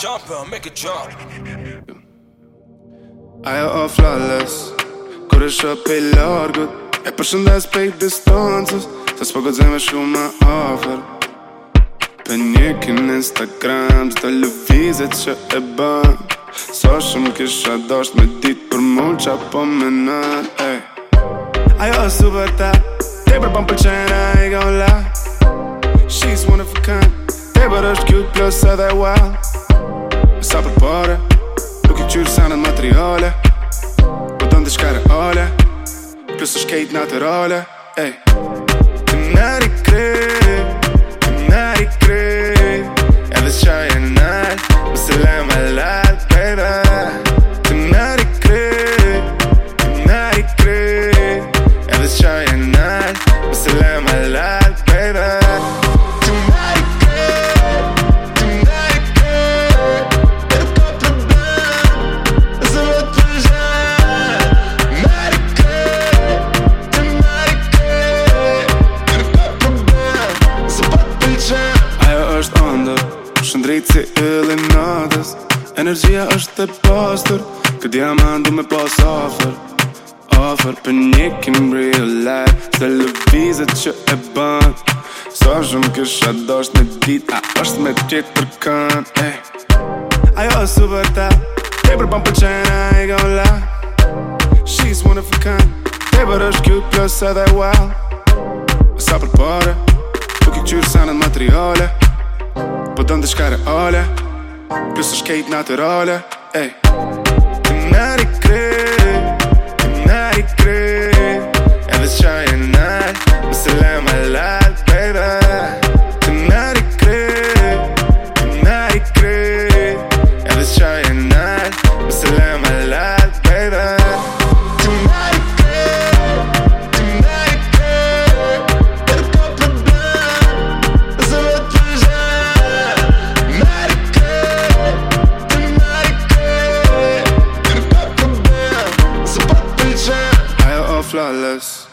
jump make a jump Ajo o flawless Kur e shopi largët E përshëndes pej distancës Se s'po gëzime shumë ma ofër Për një kin Instagram Gjitë të lëvizit që e bën So shumë kisha dosht me dit Për mund që apo me në hey. Ajo o super ta Te për pëm a i gon la She's one of a kind Te për është cute plus edhe wild për pare Nuk i qyrë senën materiale Po të ndë shkare ale Plus është kejt naturale Ej Të nëri krej ndër Shëndrit si illi natës Energia është të pastur Këtë diamantu me pas offer Offer për një kim real life Se lëvizë që e ban Sa shumë kësha dosht në dit A është me tjetë për kënë eh. Ajo është super ta Te për pan për qena i gon la She's one of a kind Te për është kjut plus dhe wild Sa për pare Tu ki qyrë sanën materiale dan is olha. Plus als Kate naar de rollen, ey. En flawless.